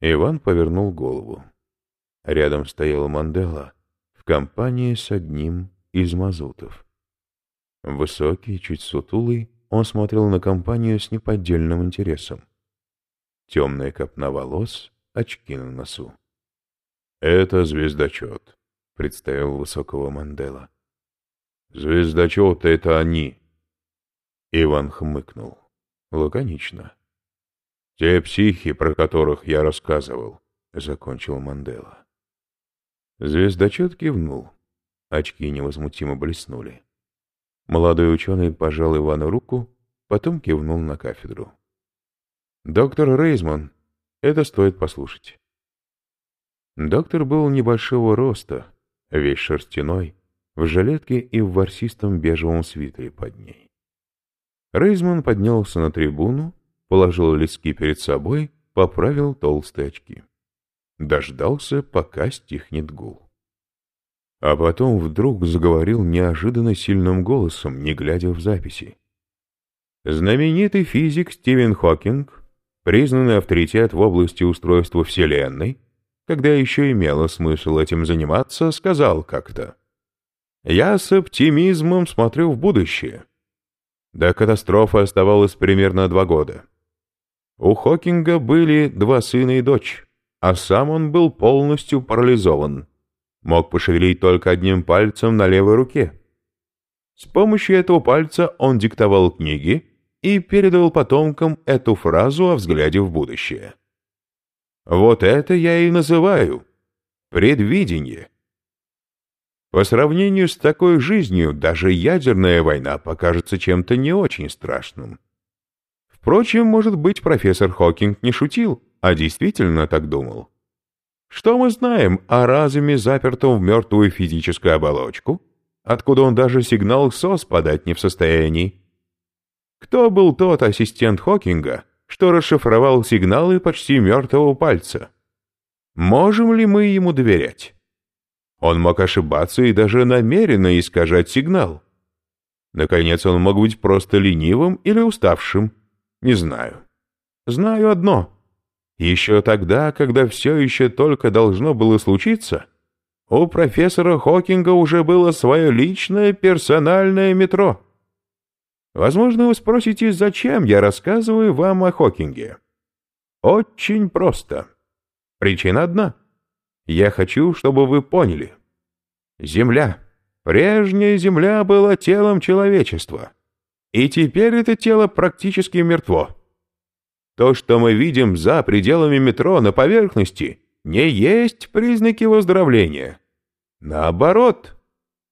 Иван повернул голову. Рядом стоял Мандела в компании с одним из мазутов. Высокий, чуть сутулый, он смотрел на компанию с неподдельным интересом. Темная копна волос, очки на носу. «Это звездочет», — представил высокого Мандела. «Звездочет — это они». Иван хмыкнул. Лаконично. «Те психи, про которых я рассказывал», — закончил Мандела. Звездочет кивнул. Очки невозмутимо блеснули. Молодой ученый пожал Ивану руку, потом кивнул на кафедру. «Доктор Рейзман, это стоит послушать». Доктор был небольшого роста, весь шерстяной, в жилетке и в ворсистом бежевом свитере под ней. Рейзман поднялся на трибуну, положил листки перед собой, поправил толстые очки. Дождался, пока стихнет гул. А потом вдруг заговорил неожиданно сильным голосом, не глядя в записи. Знаменитый физик Стивен Хокинг, признанный авторитет в области устройства Вселенной, когда еще имело смысл этим заниматься, сказал как-то «Я с оптимизмом смотрю в будущее». До катастрофы оставалось примерно два года. У Хокинга были два сына и дочь, а сам он был полностью парализован мог пошевелить только одним пальцем на левой руке. С помощью этого пальца он диктовал книги и передал потомкам эту фразу о взгляде в будущее. Вот это я и называю предвидение. По сравнению с такой жизнью, даже ядерная война покажется чем-то не очень страшным. Впрочем, может быть, профессор Хокинг не шутил, а действительно так думал. Что мы знаем о разуме, запертом в мертвую физическую оболочку, откуда он даже сигнал СОС подать не в состоянии? Кто был тот ассистент Хокинга, что расшифровал сигналы почти мертвого пальца? Можем ли мы ему доверять? Он мог ошибаться и даже намеренно искажать сигнал. Наконец, он мог быть просто ленивым или уставшим. Не знаю. Знаю одно — еще тогда, когда все еще только должно было случиться, у профессора Хокинга уже было свое личное персональное метро. Возможно, вы спросите, зачем я рассказываю вам о Хокинге. Очень просто. Причина одна. Я хочу, чтобы вы поняли. Земля, прежняя Земля была телом человечества. И теперь это тело практически мертво. То, что мы видим за пределами метро на поверхности, не есть признаки выздоровления. Наоборот,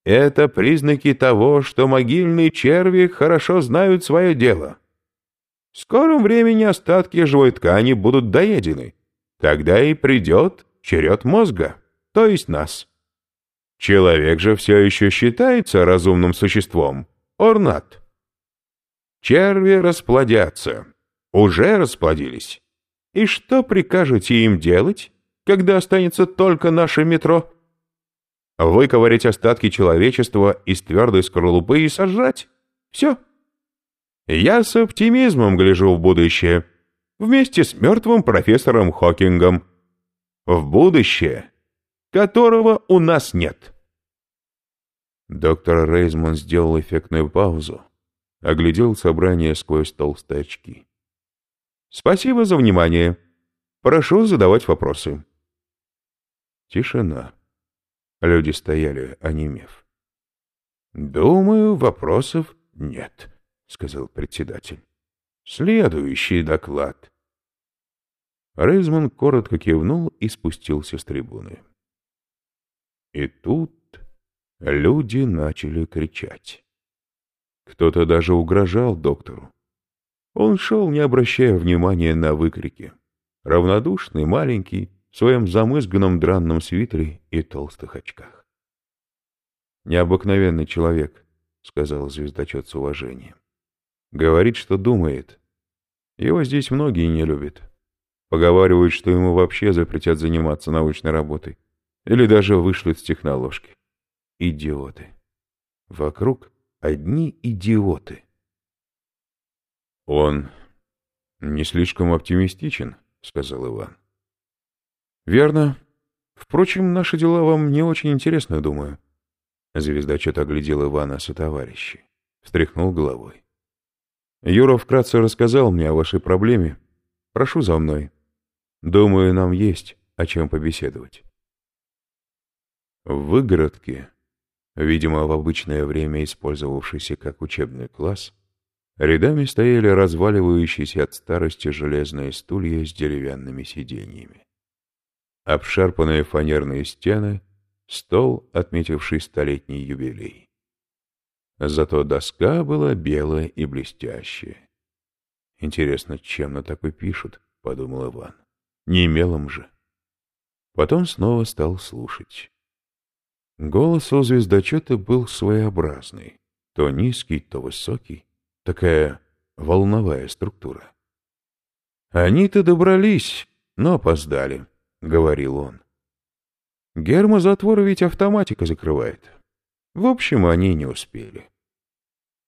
это признаки того, что могильные черви хорошо знают свое дело. В скором времени остатки живой ткани будут доедены. Тогда и придет черед мозга, то есть нас. Человек же все еще считается разумным существом, орнат. Черви расплодятся, уже расплодились. И что прикажете им делать, когда останется только наше метро? Выковырять остатки человечества из твердой скорлупы и сожрать? Все. Я с оптимизмом гляжу в будущее, вместе с мертвым профессором Хокингом. В будущее, которого у нас нет. Доктор Рейзман сделал эффектную паузу, оглядел собрание сквозь толстые очки. Спасибо за внимание. Прошу задавать вопросы. Тишина. Люди стояли, онемев. «Думаю, вопросов нет», — сказал председатель. «Следующий доклад». Рейзман коротко кивнул и спустился с трибуны. И тут люди начали кричать. Кто-то даже угрожал доктору. Он шел, не обращая внимания на выкрики. Равнодушный, маленький, в своем замызганном дранном свитере и толстых очках. «Необыкновенный человек», — сказал звездочет с уважением. «Говорит, что думает. Его здесь многие не любят. Поговаривают, что ему вообще запретят заниматься научной работой. Или даже вышлют с техноложки. Идиоты. Вокруг одни идиоты». «Он не слишком оптимистичен», — сказал Иван. Верно. Впрочем, наши дела вам не очень интересны, думаю. Звездочет оглядел Ивана со товарищи. Встряхнул головой. Юра вкратце рассказал мне о вашей проблеме. Прошу за мной. Думаю, нам есть о чем побеседовать. В выгородке, видимо, в обычное время использовавшийся как учебный класс, рядами стояли разваливающиеся от старости железные стулья с деревянными сиденьями. Обшарпанные фанерные стены, стол, отметивший столетний юбилей. Зато доска была белая и блестящая. «Интересно, чем на такой пишут?» — подумал Иван. «Не мелом же». Потом снова стал слушать. Голос у звездочета был своеобразный. То низкий, то высокий. Такая волновая структура. «Они-то добрались, но опоздали», — говорил он. «Гермозатвор ведь автоматика закрывает. В общем, они не успели».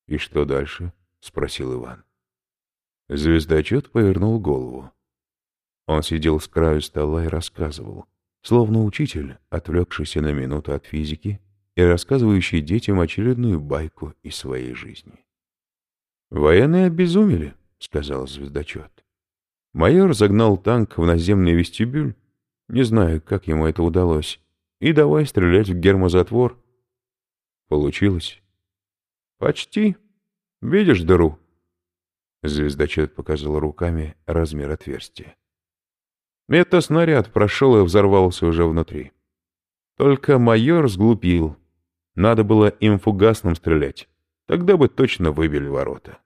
«И что дальше?» — спросил Иван. Звездочет повернул голову. Он сидел с краю стола и рассказывал словно учитель, отвлекшийся на минуту от физики и рассказывающий детям очередную байку из своей жизни. «Военные обезумели», — сказал звездочет. Майор загнал танк в наземный вестибюль, не знаю, как ему это удалось, и давай стрелять в гермозатвор. Получилось. «Почти. Видишь дыру?» Звездочет показал руками размер отверстия. Это снаряд прошел и взорвался уже внутри. Только майор сглупил. Надо было им фугасным стрелять. Тогда бы точно выбили ворота.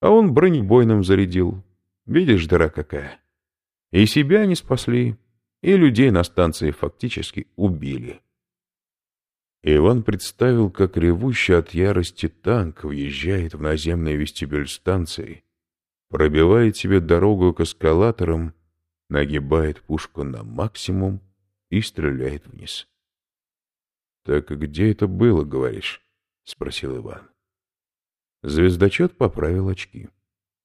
А он бронебойным зарядил. Видишь, дыра какая. И себя не спасли, и людей на станции фактически убили. Иван представил, как ревущий от ярости танк въезжает в наземный вестибюль станции, пробивает себе дорогу к эскалаторам нагибает пушку на максимум и стреляет вниз. — Так где это было, говоришь? — спросил Иван. Звездочет поправил очки.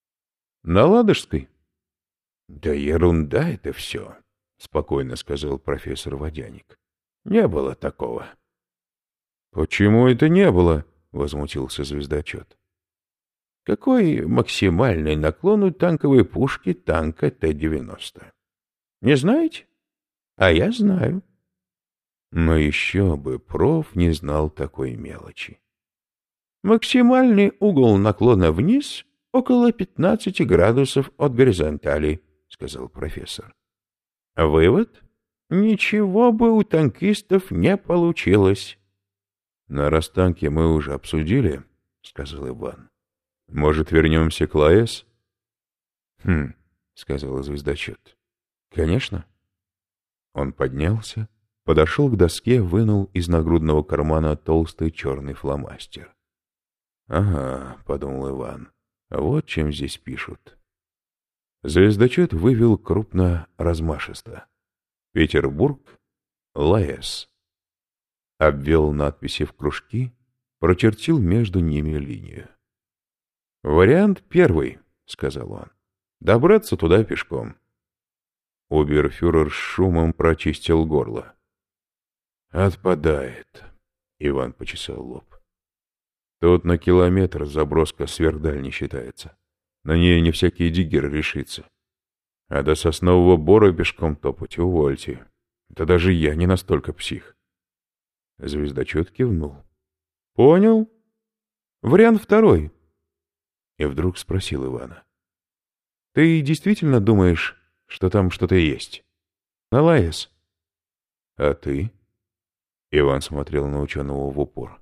— На Ладожской? — Да ерунда это все, — спокойно сказал профессор Водяник. — Не было такого. — Почему это не было? — возмутился звездочет. Какой максимальный наклон у танковой пушки танка Т-90? Не знаете? А я знаю. Но еще бы проф не знал такой мелочи. Максимальный угол наклона вниз около 15 градусов от горизонтали, сказал профессор. Вывод? Ничего бы у танкистов не получилось. На растанке мы уже обсудили, сказал Иван. Может, вернемся к Лаэс? Хм, сказал звездочет. Конечно. Он поднялся, подошел к доске, вынул из нагрудного кармана толстый черный фломастер. «Ага», — подумал Иван, — «вот чем здесь пишут». Звездочет вывел крупно размашисто. «Петербург, Лаэс». Обвел надписи в кружки, прочертил между ними линию. «Вариант первый», — сказал он. «Добраться туда пешком». Оберфюрер шумом прочистил горло. «Отпадает», — Иван почесал лоб. «Тут на километр заброска сверхдаль считается. На ней не всякий диггер решится. А до соснового бора пешком топать увольте. Да даже я не настолько псих». Звездочет кивнул. «Понял. Вариант второй». И вдруг спросил Ивана. «Ты действительно думаешь, что там что-то есть. Налаес. А ты? Иван смотрел на ученого в упор.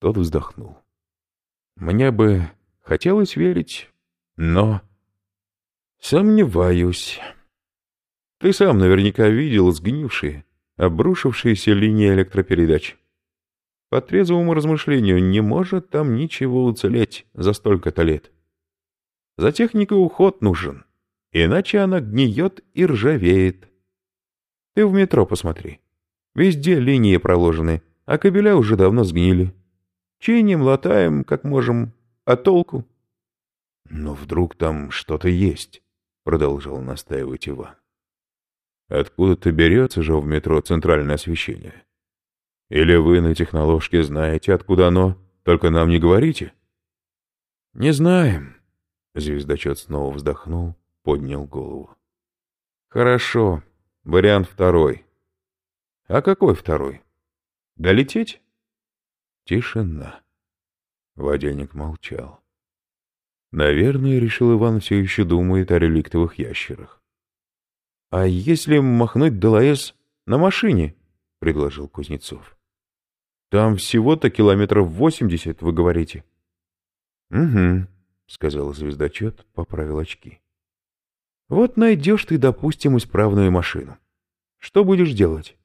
Тот вздохнул. Мне бы хотелось верить, но... Сомневаюсь. Ты сам наверняка видел сгнившие, обрушившиеся линии электропередач. По трезвому размышлению, не может там ничего уцелеть за столько-то лет. За техникой уход нужен иначе она гниет и ржавеет. Ты в метро посмотри. Везде линии проложены, а кабеля уже давно сгнили. Чиним, латаем, как можем, а толку? — Но вдруг там что-то есть, — продолжал настаивать Иван. Откуда-то берется же в метро центральное освещение. Или вы на техноложке знаете, откуда оно, только нам не говорите? Не знаем. Звездочет снова вздохнул, поднял голову. Хорошо, вариант второй. А какой второй? Долететь? Тишина. Водяник молчал. Наверное, решил Иван, все еще думает о реликтовых ящерах. — А если махнуть ДЛС на машине? — предложил Кузнецов. — Там всего-то километров восемьдесят, вы говорите. — Угу, — сказал звездочет, поправил очки. — Вот найдешь ты, допустим, исправную машину. Что будешь делать?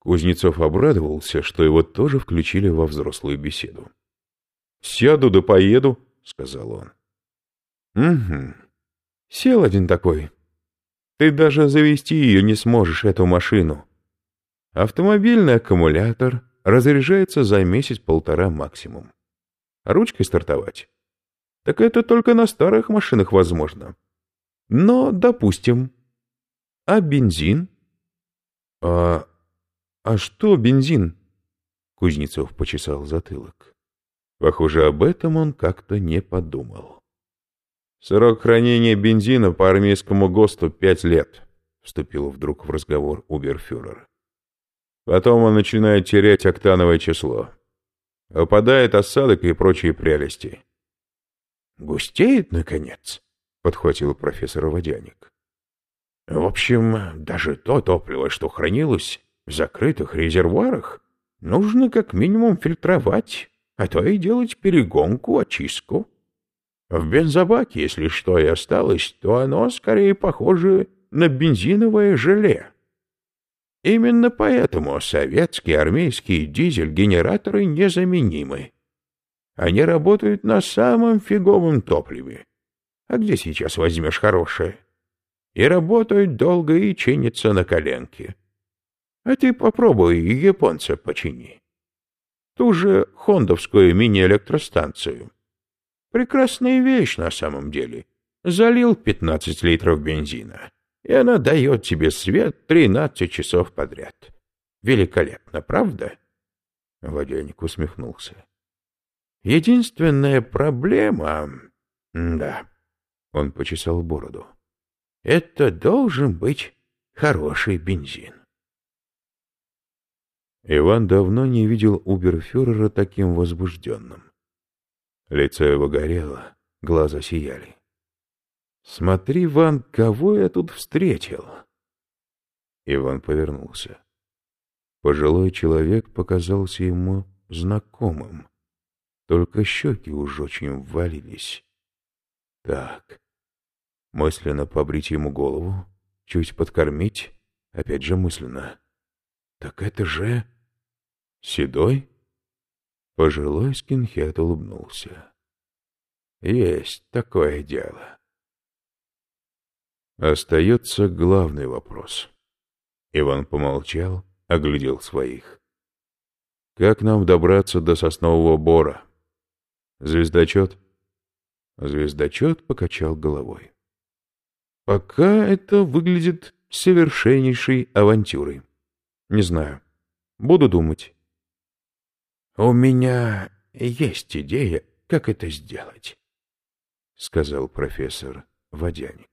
Кузнецов обрадовался, что его тоже включили во взрослую беседу. «Сяду да поеду», — сказал он. «Угу. Сел один такой. Ты даже завести ее не сможешь, эту машину. Автомобильный аккумулятор разряжается за месяц-полтора максимум. Ручкой стартовать? Так это только на старых машинах возможно. Но, допустим. А бензин? А «А что бензин?» Кузнецов почесал затылок. Похоже, об этом он как-то не подумал. «Срок хранения бензина по армейскому ГОСТу пять лет», — вступил вдруг в разговор Уберфюрер. «Потом он начинает терять октановое число. Выпадает осадок и прочие прелести». «Густеет, наконец», — подхватил профессор Водяник. «В общем, даже то топливо, что хранилось, в закрытых резервуарах нужно как минимум фильтровать, а то и делать перегонку, очистку. В бензобаке, если что и осталось, то оно скорее похоже на бензиновое желе. Именно поэтому советские армейские дизель-генераторы незаменимы. Они работают на самом фиговом топливе. А где сейчас возьмешь хорошее? И работают долго и чинятся на коленке. А ты попробуй японца почини. Ту же хондовскую мини-электростанцию. Прекрасная вещь на самом деле. Залил 15 литров бензина, и она дает тебе свет 13 часов подряд. Великолепно, правда? Водяник усмехнулся. Единственная проблема... Да, он почесал бороду. Это должен быть хороший бензин. Иван давно не видел Уберфюрера таким возбужденным. Лицо его горело, глаза сияли. «Смотри, Иван, кого я тут встретил!» Иван повернулся. Пожилой человек показался ему знакомым. Только щеки уж очень ввалились. Так, мысленно побрить ему голову, чуть подкормить, опять же мысленно. Так это же... Седой? Пожилой скинхед улыбнулся. Есть такое дело. Остается главный вопрос. Иван помолчал, оглядел своих. Как нам добраться до соснового бора? Звездочет? Звездочет покачал головой. Пока это выглядит совершеннейшей авантюрой. Не знаю. Буду думать. — У меня есть идея, как это сделать, — сказал профессор Водяник.